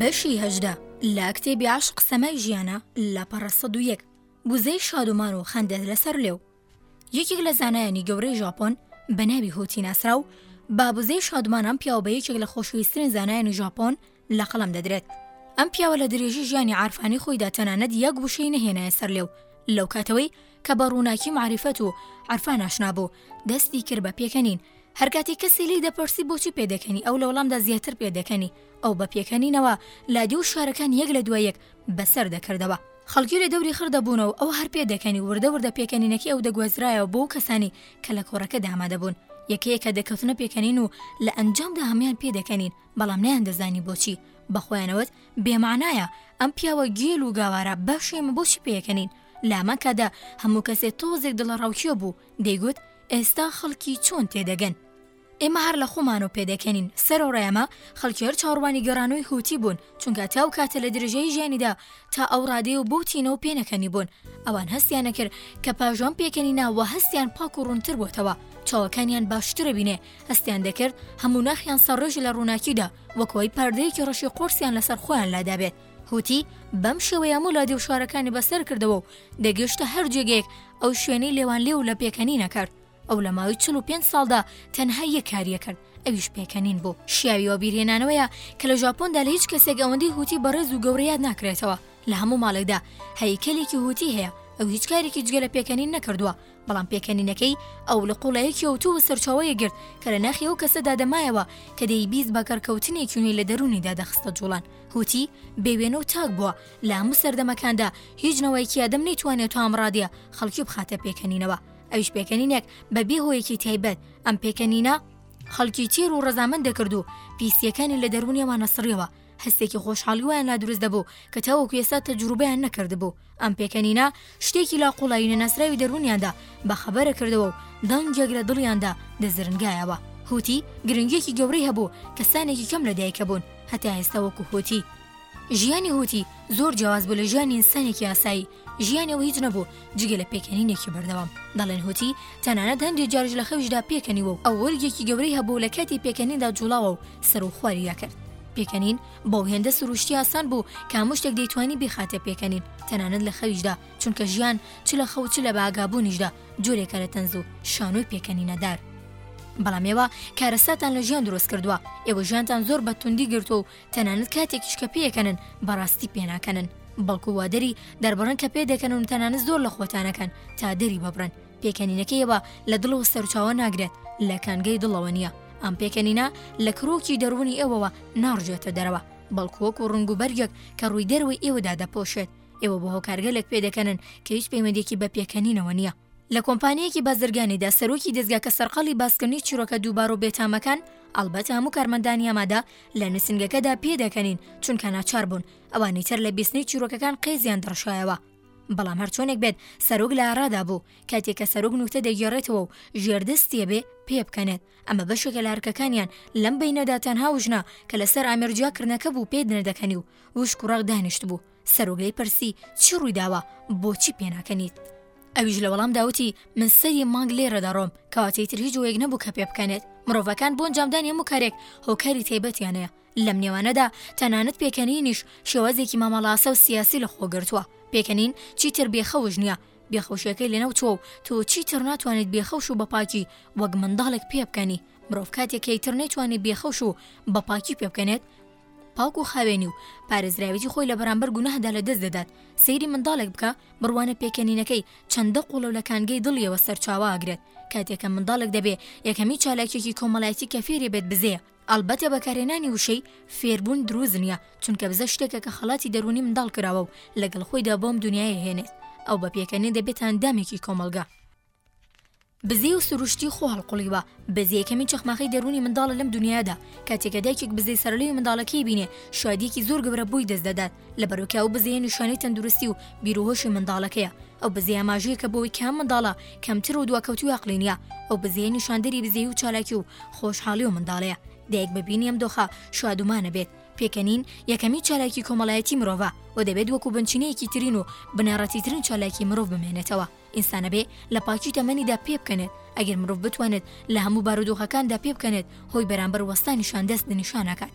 بەشی هەژدە لە کتێبی عشق سەمای ژیانە لە پەڕە سەد و یەک گوزەی شادومان و خەندێت لەسەر لێو یەکێک لە زانایانی گەورەی ژاپۆن بە ناوی هۆتی ناسرا و بابزەی شادمانان پیاو بە یەکێک لە خۆشویستترین زانایانی ژاپۆن لە قەڵەم دەدرێت. ئەم پیاوە لە درێژی ژیانی عرفانی خۆیدا تەنانەت یەک وشەی نەهێنایە سەر لێو لەو کاتەوەی کە بە ڕووناکی معریفەت و عرفان ئاشنا بوو دەستی کرد بە پێکەنین هەر کاتی کەسی لی دەپرسی بۆچی پێدەکەنی ئەو لە وەڵامدا زیاتر پێدەکەنی ئەو بە پێکەنینەوە لادی و شارەکان یەک لە دوای یەک بەسەر دەکردەوە خەڵکی لە دەوری خڕ دەبوون و ئەو هەر پێدەکەنی وردە وردە پێکەنینەکەی ئەو دەگوەزرایەوە بۆ و کەسانی کە لە کۆڕەکە دامادەبوون یەکەیەکە دەکەوتنە پێکەنین و لە ئەنجامدا هەموان پێدەکەنین بەڵام نەیان دەزانی بۆچی بەخۆیانەوەت بێمانایە ئەم پیاوە گێل و گاوارە باشی ئمە بۆچی پێەکەنین لامەکەدا هەموو کەسێ تۆزێک دڵە ڕاوکیۆ بوو دەیگوت ئێستا خەڵکی چۆن تێدەگەن ئێمە هەر لە خۆمان و پێدەکەنین سەر و ڕێمە خەڵکی هەر چاڕوانی گەڕانەوەی هوتی بوون چونکە تا و کاتە لە درژایی ژیانیدا تا ئەو ڕادێ و بوتینە و پێنەکەنی بوون ئەوان هەستیانە کرد کە پاژوان پێکەنی ناوە هەستیان پاک و ڕوونتر بۆتەوە چاوەکانیان باشترە بینێ هەستیان دەکرد هەموو ناخیان سەرڕێژە لە ڕووناکیدا وەکەوەی پەردەیەکی ڕەشی قۆرسیان لەسەر خۆیان لادابێت هوتی بەم شێوەیە و لادێ و شارەکانی بەسەر کردەوە و دەگەشتە هەر جێگەیەک ئەو شوێنەی لێوان لێ و لە پێکەنی نەکرد ئەو لە ماوەی چل و پێنج ساڵدا تەنها یەک کاریە کرد ئەویش پێکەنین بوو شیاوی وەبیرهێنانەوەیە کە لە ژاپۆندا لە هیچ کەسێک ئەوەندەی هوتی بەڕێز و گەورەیاد ناکرێتەوە لە هەموو ماڵێکدا هەیکەلێکی هوتی هەیە ئەو هیچ کارێکی جگە لە پێکەنین نەکردووە بەڵام پێکەنینەکەی ئەو لە قوڵایەکی ئەوتۆ و سەرچاوەیەک گرت کە لە ناخی ئەو کەسە دادەمایەوە کە دەیبیست بە گەڕکەوتنێکی نوێی لە دەروونیدا دەخستە جوڵان. هوتی، بێ وێنە و تاک بووە. لە هەموو سەردەمەکاندا هیچ نەوایەکی ئادەم نەیتوانیوە تا ئەم ڕادەیە خەڵکی بخاتە پێکەنینەوە. ئەویش پێکەنینێک بە بێ هۆیەکی تایبەت. ئەم پێکەنینە خەڵکی تێر و ڕەزامەند دەکرد و پیسییەکانی لە دەروونیەوە نەسڕیەوە. هەستێکی خۆشحاڵی وایان لا دروست دەبوو کە تاوەکو ئێستا تەجروبەیان نەکردبوو، ئەم پێکەنینە شتێکی لا قوڵایی نەناسراوی دەروونیاندا بەخەبەرە کردەوە و دەنگێک لە دڵیاندا دەزرنگایەوە. هوتی گرنگیەکی گەورەی هەبوو کەسانێکی کەم لە دایکە بوون هەتا ئێستا وەکو هوتی. ژیانی هوتی زۆر جیاواز بوو لە ژیانی ئینسانێکی ئاسایی، ژیانیەوە هیچ نەبوو جگە لە پێکەنینێکی بەردەوام دەڵێن هوتی تەنانەت هەندێک جارش لە خەویشدا پێکەنیوە و ئەو وەرگێکی گەورەی هەبوو لە کاتی پێکەنیندا جوڵاوە و سەر و خواریا کرد پێکەنین بۆ هێندە سروشتی ئاسان بوو کامشتێک دەیتوانی بخاتە پێکەنین تەنانەت لە خەویشدا چونکە ژیان چ لە خەوچ لە باگابوونیشدا جۆرێکە لە تەنز و شانۆی پێکەنینەدار بەڵام ئێوە کارەساتان لە ژیان دروست کردووە ئێوە ژیانتان زۆر بە توندی گرتو و تەنانەت کاتێکیش کە پێکەنن بەڕاستی پێناکەنن بەڵکو وا دەری دەربڕن کە پێ دەکەن و تەنانە زۆر لە خۆتانەکەن تا دەری ببڕن پێکەنینەکەیەوە لە دڵ و سەرچاوە ناگرێت لە کانگەی دڵەوە نییە ئەم پێکەنینە لە کرۆکی دەروونی ئێوەوە ناڕژێتە دەرەوە بەڵکووەک و ڕنگ و بەرگێک کە ڕووی دەروی ئێوەدا دەپۆشێت ئێوە بە هۆکارگەلێک پێدەکەنن کە هیچ پەیوەندێکی بە پێکەنینەوە نییە لە کۆمپانیەکی بازرگانیدا سەرۆکی دەزگاکە سەرقاڵی باسکردنی چیرۆکە دووباڕ و بێتامەکان ئەڵبەت هەموو کارمەندانی ئامادە لە نووسنگەکەدا پێدەکەنین چونکە ناچار بوون ئەوانی تر لە بیستنی چیرۆکەکان قێزیان دڕشایەوە بەڵام هەرچۆنێک بێت سەرۆک لە ئارادا بوو کاتێک کە سەرۆک نوکتە دەگێڕێتەوە و ژێردەستیە بێ پێ بکەنێت ئەمە بەشێکە لە هەرکەکانیان لەم بینەدا تەنها وژنە کە لەسەر ئامێرجیاکردنەکە بوو پێ دنەدەکەنی و وشک و ڕەق دانیشت بوو سەرۆک لێی پرسی چی ڕوویداوە بۆچی پێناکەنیت ئەویش لە وەڵام داوتی من سەری مانگ لێرە دەڕۆم کەواتەی تر هیچ وەیەک نەبوو کە پێ بکەنێت مرۆڤەکان بۆ ئەنجامدانی هەموو کارێک هۆکاری تایبەتیانەیە لەم نێوانەدا تەنانەت پێکەنینیش شێوازێکی مامەڵاسە و سیاسی لە خۆگرتووە پێکەنین چیتر بێخەوش نییە بێخەوشیەکەی لەنەوتووە و تۆ چیتر ناتوانێت بێخەوش و بەپاکی وەک منداڵێک پێبکەنی مرۆڤ کاتێکیتر نەیتوانێت بێخەوش و بەپاکی پێبکەنێت پاک و خاوێنی و پارێزراوێتی خۆی لە بەرامبەر گوناهدا لە دەست دەدات، سەیری منداڵێک بکە بڕوانە پێکەنینەکەی چەندە قوڵەو لە کانگەی دڵیەوە سەرچاوە ئەگرێت، کاتێک کە منداڵێک دەبێ یەکەمین چالاکیەکی کۆمەڵایەتی کە فێری بێت بزەیە، ئەڵبەتە بەکارهێنانی وشەی فێربوون دروست نیە، چونکە بزە شتێکە کە خەڵاتی دەروونی منداڵ کراوەو لەگەڵ خۆیدا بۆم دونیایە ئەهێنێت، ئەو بە پێکەنین دەبێتە ئەندامێکی کۆمەڵگە. بزەی و سروشتی خۆ هەڵقوڵیوە، بزە یەکەمین چەخماخەی دەروونی منداڵە لەم دونیادا، کاتێک کە دایکێک بزەی سەرلەوی منداڵەکەی بینێ شادیەکی زۆر گەورە بۆی دەست دەدات، لەبەرو کە ئەو بزەیە نیشانەی تەندروستی و بیروهۆشی منداڵەکەیە، ئەو بزەیە ئاماژەیەکە بەوەی کە ئەم منداڵە کەمتر و دواکەوتوی عەقڵی نیە، ئەو بزەیە نیشاندەری بزەیی و چالاکی و خۆشحاڵی و منداڵەیە دایک بە بینی ئەم دۆخە شادومانە بێت، پێکەنین یەکەمین چالاکی کۆمەڵایەتی مرۆڤە و دەبێت وەکو بنچینەیەکی ترین و بنەڕەتی ترین چالاکی مرۆڤ بمێنێتەوە. ئینسان ئەبێ لە پاکی تەمەنیدا پێبکەنێت، ئەگەر مرۆڤ بتوانێت لە هەموو بارودۆخەکاندا پێبکەنێت، هۆی بەرامبەر وەستانیشان دەست نیشان ئەکات.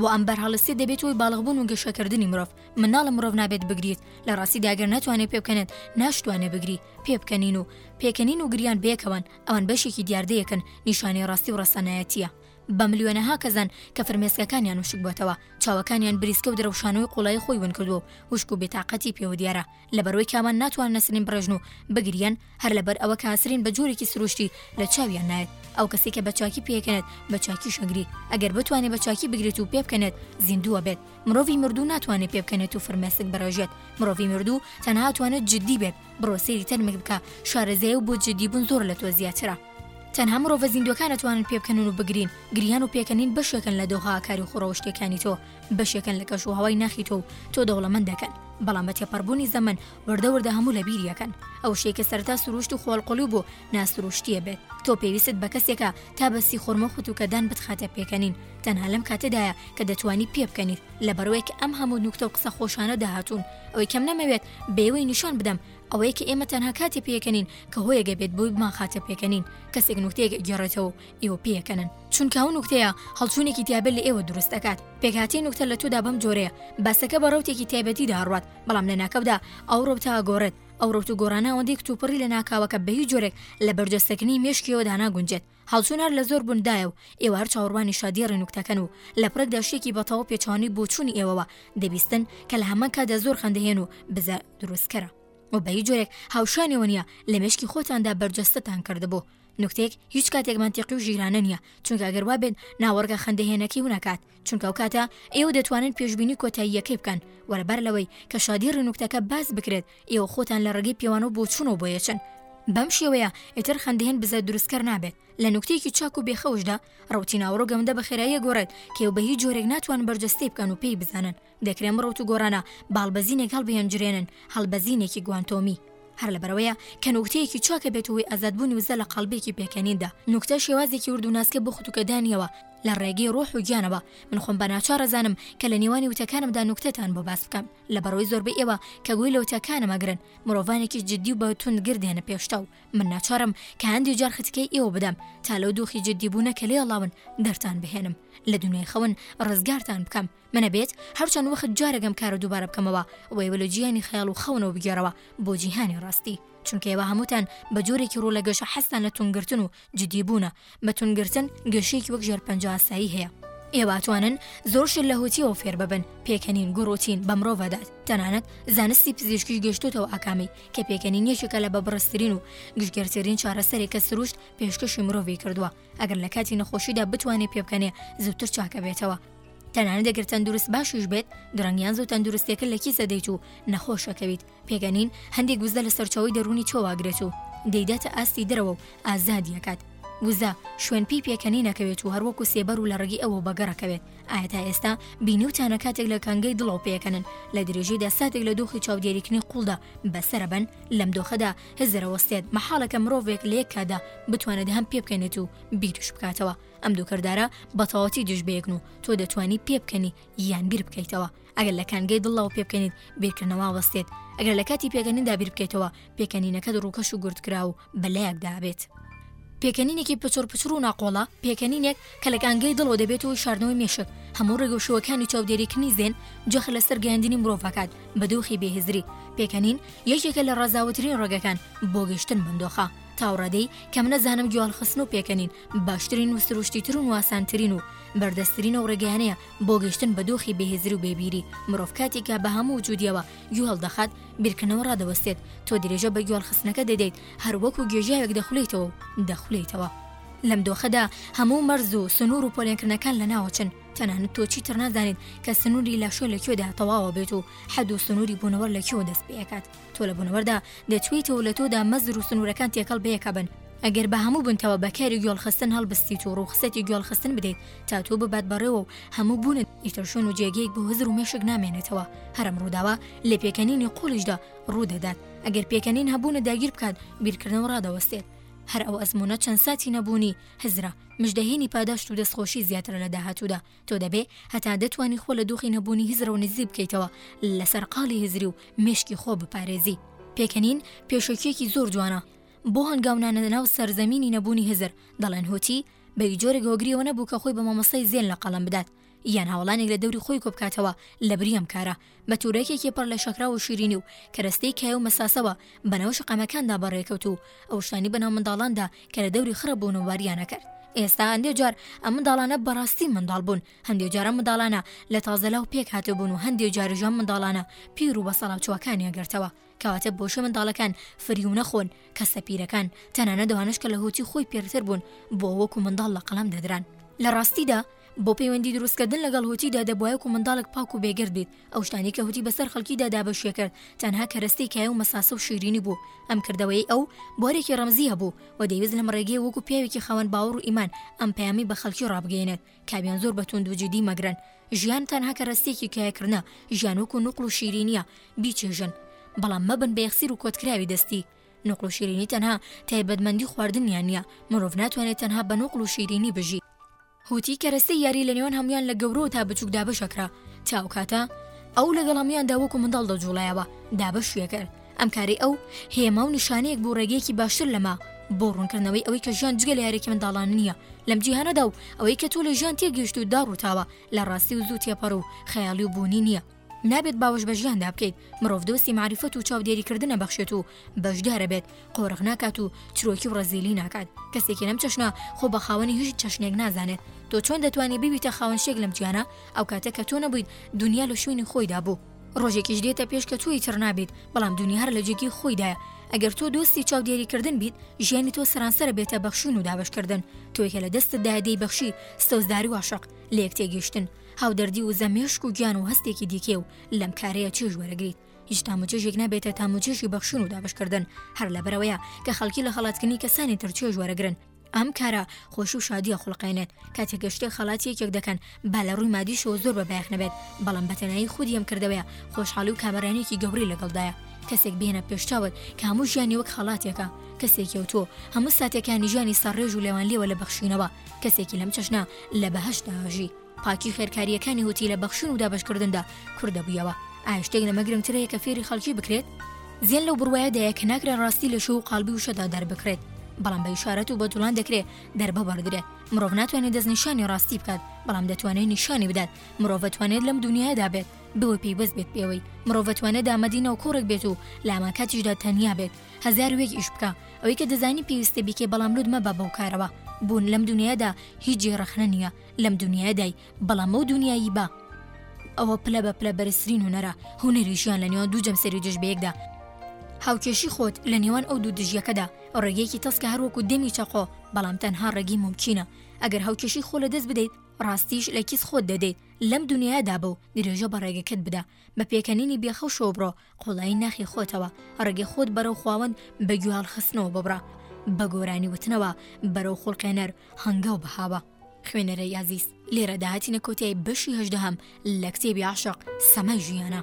وە ئەم بەرهەڵستیە دەبێت هۆی باڵغبوون و گەشەکردنی مرۆڤ، مناڵە مرۆڤ نابێت بگریت، لە ڕاستیدا گەر نەتوانێت پێبکەنێت ناشتوانێت بگری، پێبکەنین و پێکەنین و گریان بەیەکەوەن، ئەوان بەشێکی دیاردەیەکن، نیشانەی ڕاستی و ڕەسەنایەتیە. بە ملیۆنەها کەسن کە فرمێسکەکانیان وشک بۆتەوە، چاوەکانیان بریسکە و درەوشانەوەی قوڵایی خۆی ونکردووە و وشک و بێتاقەتی پێوەدیارە، لە بەرۆی کامان ناتوان نەسرین بڕێژن و بگریەن هەر لە بەر ئەوە کاسرین بە جۆرێکی سروشتی لە چاویان نایەت ئەو کەسی کە بە چاکی پێکەنێت بە چاکی شەگری ئەگەر بتوانێت بە چاکی بگرێت و پێبکەنێت زیندووە بێت مرۆڤی مردوو ناتوانێت پێبکەنێت و فرمێسک بەڕێژێت مرۆڤی مردوو تەنها توانێت جددی بێت بڕۆسەری تەرمێک بکە شارەزای و بۆ جددی بوون زۆر لە تۆ زیاترە تەنها مرۆڤە زیندوەکانە توانن پێبکەنن و بگرین گریان و پێکەنین بەشێکن لە دۆها کاری خوڕەوشتەکانی تۆ بەشێکن لە کەش و هەوای ناخی تۆ و تۆ دەوڵەمەند دەکەن، بەڵام بە تێپەڕبوونی زەمەن وردە وردە هەموو لە بیریەکەن. ئەو شتەی کە سەرەتا سرووشت و خۆڵقوڵی بوو ناسرووشتییە بێت. تۆ پێویستت بە کەسێکە تا بە سی خۆرمە و خوتوکەدان بتخاتە پێکەنین. تەنها لەم کاتەدایە کە دەتوانی پێبکەنیت. لەبەرئەوەی کە ئەم هەموو نوکتە و قسە خۆشانە داهاتوون. ئەوەی کەم نەمەوێت بێوەی نیشان بدەم ئەوەیە کە ئێمە تەنها کاتێ پێکەنین کە هۆیەگە بێت بۆی بمانخاتە پێکەنین. کەسێک نوکتەیەک ئەگێڕێتەوە و ئێوە پێکەنن چونکە ئەو نوکتەیە هەڵچوونێکی تایبەت لە ئێوە دروست دەکات پێکهاتی نوکتە لە تودا بەم جۆرەیە باسەکە بە ڕوتێکی تایبەتی داڕات بەڵام لە ناکەودا ئەو ڕوتە گۆڕێت ئەو ڕوت و گۆرانە ئەوەندەی کتوپڕی لە ناکاوەکە بەهی جۆرێک لە بەرجەستەکنی مێشکیەوە داناگونجێت هەڵچونار لە زۆر بوندایە و ئێوار چاوەڕوانی شادی ڕێنوکتەکەن و لە پرەک داشتێکی بەتەوە پێچوانی بۆچوونی ئێوەوە دەبیستن کە لە هەمان کادا زۆر خەندەهێن و بزە دروستکەرە و بەی جۆرێک هاوشانیەوە نیە لە مشکی خۆتاندا بەرجەستتان کردبوو نوکتەیەک هیچ کاتێک مەنتیقی و ژیرانە نییە چونکە گەر وابێت ناوەڕگە خەندەهێنەکەی وناکات چونکە ئەو کاتە ئێوە دەتوانن پێشبینی کۆتاییەکەی بکەن وەرە بەر لەوەی کە شادی ڕنوکتەکە باس بکرێت ئێوە خۆتان لە ڕێگەی پێوانە و بۆچوونەوە بۆ یەچن بەم شێوەیە ئیتر خەندهێن بزە دروستکەر نابێت لە نوکتێکی چاک و بێخەوشدا ڕوتی ناوەڕۆ گەمدە بە خێراییە گۆڕێت کێو بە هیچ جۆرێک ناتوان بەرجەستەی بکەن و پێی بزانن دەکرێ ئەم ڕەوت و گۆڕانە باڵبەزینێک هەڵبهێنجرێنن، هەڵبەزینێکی گوانتۆمی. هەر لەبەرئەوەیە کە نوکتەیەکی چاکە بێت و هۆی ئازادبوونی وزە لە قاڵبێکی پێکەنیندا. نوکتە شێوازێکی ورد و ناسکە بۆ ختووکەدانییەوە لە ڕێگەی ڕۆح و گیانەوە. من خۆم بەناچار ئەزانم کە لە نێوانی وتەکانمدا نوکتەتان بۆ باس بکەم، لەبەرئەوەی زۆربەی ئێوە کە گوێ لە وتەکانم ئەگرن، مرۆڤانێکی جددی و بە توند گر دێنە پێشتا و من ناچارم کە هەندێ جار ختکەی ئێوە بدەم تا لەو دۆخی جددیبوونە کە لێڵاون دەرتان بهێنم لە دونیای خەون ڕزگارتان بکەم. منە بێت هەرچەند وەخت جارێک ئەم کارە دووبارە بکەمەوە ئەوەی وەلە جیانی خەیاڵ و خەونەوە بگێڕەوە بۆ جیهانی ڕاستی چونکە ئێوە هەمووتان بە جۆرێکی ڕوو لە گەشە حەستان لە تونگرتن و جدی بوونە بە تونگرتن گەشەیەکی وەک ژێرپەنجە ئاسایی هەیە ئێواتوانن زۆر شت لە هوتیەوە فێر ببن پێکەنین گوڕوتین بە مرۆڤدات تەنانەت زانستی پزیشکیش گەشتوتەوە ئاکامی کە پێکەنین یەکێکە لە بە بڕسترین و گشتگەرترین چارەسەرێک کە سروشت پێشکەشی مرۆڤی کردووە ئەگەر لە کاتی نەخۆشیدا بتوانێ پێبکەنێ زووتر چاکە بێتەوە تەنانەت دەگرتن تەندروست باشیش بێت درەنگیان زوو تەندروستێکە لە کیسە دەیت و نەخۆشەکەویت پێگەنین هەندێک گوزدە لە سەرچاوی دەرونی چۆواگرێت و دەیداتە ئاستی درەوە و ئازادیەکات وزە شوێن پێی پێکەنی نەکەوێت و هەروەکو سێبەر و لە ڕگی ئەوە بەگەڕەکەوێت ئایا تا ئێستا بینیوتانە کاتێک لە کانگەی دڵەوە پێکەنن لە درێژەیدا ساتێک لە دۆخی چاودێریکنی قوڵدا بەسرەبن لەم دۆخەدا هەست دەرەوەستێت، مەحاڵە کە مرۆڤێک لە یەک کاتدا بتوانێت هەم پێبکەنێت و بیریش بکاتەوە، ئەم دوو کردارە بەتەواوەتی دژ بەیەکن و تۆ دەتوانی پێبکەنی یان بیر بکەیتەوە، ئەگەر لە کانگەی دڵەوە پێبکەنیت بیرکردنەوە وەستێت، ئەگەر لە کاتی پێکەنیندا بیر بکەیتەوە پێکەنینەکەت ڕووکەش و گردکراو و بەلایەکدا ئەبێت. پێکەنینێکی پچڕپچڕ و ناقۆڵە، پێکەنینێک، کەلەکانگەی دڵەوە دەبێت و شاردنەوەی مێشک هەموو ڕێگەوشوەکانی چاودێریکردنی زێن جەخت لەسەر گەیاندنی مرۆڤ ئەکات بە دۆخی بێهزری پێکەنین یەکێکە لە ڕازاوەترین ڕێگەکان بۆ گەشتن بەندۆخە تاوڕادەی کەم نەزانم جوالخستن و پێکەنین باشترین و سروشتی ترون واسانترین و بەردەسترین و ڕێگەیانەیە بۆ گەشتن بە دۆخی بێهزر و بێبیری مرۆڤ کاتێکە بە هەموو وجودیەوە گوێ هەڵدەخات بیرکردنەوە ڕادەوەستێت تۆ درێژە بە گوالخستنەکە دەدەیت هەروەکو گێژاوێک دەخولێتەوە و دەخولێتەوە لەم دۆخەدا هەموو مەرز و سنوور و پۆلێنکردنەکان لەناوەچن، تەنانەت تۆ چیتر نازانیت کە سنووری لاشۆ لە کوێدا تەواوە بێت و حەد و سنووری بوونەوەر لە کوێوە دەست پێکات، تۆ لە بوونەوەردا دەتوێیتەوە لە تۆدا مەزر و سنوورەکان تێکەڵ بەیەکە بن، ئەگەر بە هەموو بنتەوە بە کاری گۆڵخستن هەڵبستیت و ڕووخسەتی گۆڵخستن بدەیت تا تۆ ببات بەڕێوە و هەموو بوونت ئیتر شوێن و جێگەیەک بۆ هزر و مێشک نامێنێتەوە، هەر ئەم ڕووداوە لە پێکەنینی قۆڵیشدا ڕوودەدات، ئەگەر پێکەنین هەبوونت داگیر بکات بیرکردنەوە ڕادەوەستێت، هەر ئەو ئەزموونە چەند ساتی نەبوونی هزرە، مژدەهێنی پاداشت و دەستخۆشی زیاترە لە داهاتوودا، تۆ دەبێ هەتا دەتوانی خۆ لە دۆخی نەبوونی هزرەوە نزیک بکەیتەوە، لە سەرقاڵی هزری و مێشکی خۆ بپارێزی. پێکەنین پێشەکییەکی زۆر جوانە بۆ هەنگاونانە لەناو سەرزەمینی نەبوونی هزر، دەڵێن هۆتی بە هیچ جۆرێک هۆگرییەوە نەبوو کە خۆی بە مامۆستای زێن لە قەڵەم بدات، یان هاوەڵانێک لە دەوری خۆی کۆ بکاتەوە لەبری ئەم کارە، بە تورەکێکی پڕ لە شەکراو و شیرینی و کەرەستەی کای و مەساسەوە بەناو شەقامەکاندا بەڕێکەوت و ئەو شتانەی بەناو منداڵاندا کە لە دەوری خڕە بوون و واریان ئەکرد. ئێستا هەندێ جار ئەم منداڵانە بەڕاستی منداڵ بوون، هەندێ جار ئەم منداڵانە لە تازەلاو پێکهاتبوون و هەندێ جاریش ئەم منداڵانە پیر و بەسەڵاچووەکانیان گرتەوە. کەواتە بۆچی منداڵەکان فریو نەخۆن، کەسە پیرەکان، تەنانەت ئەوانەش کە لە هۆچی خۆی پیرتر بوون، بۆ وەکو منداڵ لە قەڵەم دەدران؟ لە ڕاستیدا، بۆ پەیوەندی دروستکردن لەگەڵ هۆتیدا دەبوایە وەکو منداڵێک پاک و بێگەرد بیت، ئەو شتانەی کە هۆتی بەسەر خەڵکیدا دابەشیەکرد تەنها کەرەستەی کایە و مەساسە و شیرینی بوو، ئەم کردەوەیەی ئەو بوارێکی ڕەمزی هەبوو و دەیویست لەم ڕێگەیەوە وەکو پیاوێکی خاوەن باوەڕ و ئیمان ئەم پەیامەی بە خەڵکی ڕابگەیەنێت. کابیان زۆر بە توند و جدی مەگرن ژیان تەنها کە ڕستێکی کایەکردە ژیان وەکو نوقل و شیرینیە بیچێژن بەڵام مەبن بە یەخسیر و کۆتکراوی دەستی نوقل و شیرینی تەنها تایبەتمەندی خواردنیان نیە مرۆڤ ناتوانێت تەنها بە نوقل و شیرینی بژی هوتی کەرەستەی یاری لە نێوان هەموان لە گەورەوە تا بچوک دابەشەکرا تا ئەو کاتە ئەو لەگەڵ هەمواندا وەکو منداڵ دەجوڵایەوە دابەشیەکرد ئەم کارەی ئەو، هێما و نیشانەیەک بوو ڕێگەیەکی باشتر لەمە، بۆ ڕوونکردنەوەی ئەوەی کە ژیان جگە لە یاریەکی منداڵان نییە لەم جیهانەدا و ئەوەی کە تۆ لە ژیان تێگەیشت و داڕووتاوە لە ڕاستی و زوو تێپەڕ و خەیاڵی و بوونی نییە. نابێت باوەش بە ژیاندا بکەیت، مرۆڤ دۆستی مەعریفەت و چاودێریکردن ئەبەخشێت و بەشدار ئەبێت، قۆرغ ناکات و چرۆکی و ڕەزیلی ناکات. کەسێکی لەم چەشنە خۆ بە خاوەنی هیچ چەشنێک نازانێت. تۆ چۆن دەتوانی ببیتە خاوەن شتێک لەم جیهانە، ئەو کاتە کە تۆ نەبوویت دونیا لە شوێنی خۆیدا بوو. ڕۆژێکیش دێتە پێش کە تۆی تڕ نابیت بەڵام دنیا هەر لە جێگەی خۆیدایە ئەگەر تۆ دۆستی چاودێریکردن بیت ژیانی تۆ سەرانسەرە بێتە بەخشون و دابشکردن تۆیکە لە دەستت دایدەی بەخشی سۆزداری واشق لە یەکتێگەیشتن هاودەردی و زەمێشک و گیان و هەستێکی دیکێ و لەم کارەیە چێژ وەرەگریت هیچ تاموچێژێک نابێتە تاموچێژی بەخشون و دابشکردن هەر لەبەرەوەیە کە خەڵکی لە خەڵاتکردنی کەسانی تر چێژ وەرەگرن ئەم کارە خۆشی و شادیە خوڵقێنێت کاتێک گەشتێک خەڵاتی یەکێک دەکەن با لە ڕووی مادیشەوە زۆر بە بایەخ نەبێت بەڵام بەتەنایی خودی ئەم کردەوەیە خۆشحاڵی و کامەرانێکی گەوری لەگەڵدایە کەسێک بێنە پێشتاوت کە هەموو ژیانی وەک خەڵاتێکە کەسێکی و تۆ هەموو ساتەکانی ژیانی سەرڕێژ و لێوان لێوە لە بەخشینەوە کەسێکی لەم چەشنە لە بەهشت داژی پاکی خێرکارییەکانی هوتی لە بەخشن و دابشکردندا کوردە بوویەوە ئایا شتێک لەمە گرنگترەیە کە فێری خەڵکی بکرێت زیێن لەو بڕوایەدایە کە ناکرێ ڕاستی لە شو و قالبی وشەدا دەربکرێت بەڵام بە ئشارەت و بە جوڵان دەکرێت دەربە بەڕدرێت مرۆڤ ناتوانێت دەستنیشانی ڕاستی بکات بەڵام دەتوانێت نیشانی بدات مرۆڤەتوانێت لەم دنیادا بێت بەوە پێی بەس بێت پێوەی مرۆڤەتوانێت دامەدینە و کۆڕێک بێت و لامان کاتیشدا تەنیا بێت هزار وێک ئیش بکە ئەوەی کە دەزانی پێویستە بیکێ بەڵام لوت مەبە بەو کارەوە بوون لەم دنیادا هیچ جێ ڕەخنە نییە لەم دونیایەدای بەڵام ئەو دونیایی بە ئەوە پلە بە پلە بەرزترین هونەرە هونەری ژیان لە نێوان دوو جەمسەری دژ بەیەکدا هاوکێشی خۆت لە نێوان ئەو دوو دژیەکەدا ڕێگەیەکی تەسکە هەروەکو دەمی چەقۆ بەڵام تەنها ڕێگی ممکینە ئەگەر هاوکێشی خۆ لە دەست بدەیت ڕاستیش لە کیس خۆت دەدەیت لەم دنیادا بە و درێژە بە ڕێگەکەت بدا بە پێکەنینی بێ خەوشەوە بڕۆ، قوڵایی ناخی خۆتەوە، ڕێگەی خۆت بەرەو خواوەند بە گوێهەڵخستنەوە ببڕە، بە گۆرانی وتنەوە بەرەو خوڵقێنەر هەنگاو بهاوە. خوێنەرای ئازیز، لێرەدا هاتینە کۆتایی بەشی هەژدەهەم لە کتێبی عەشق سەمای ژیانە.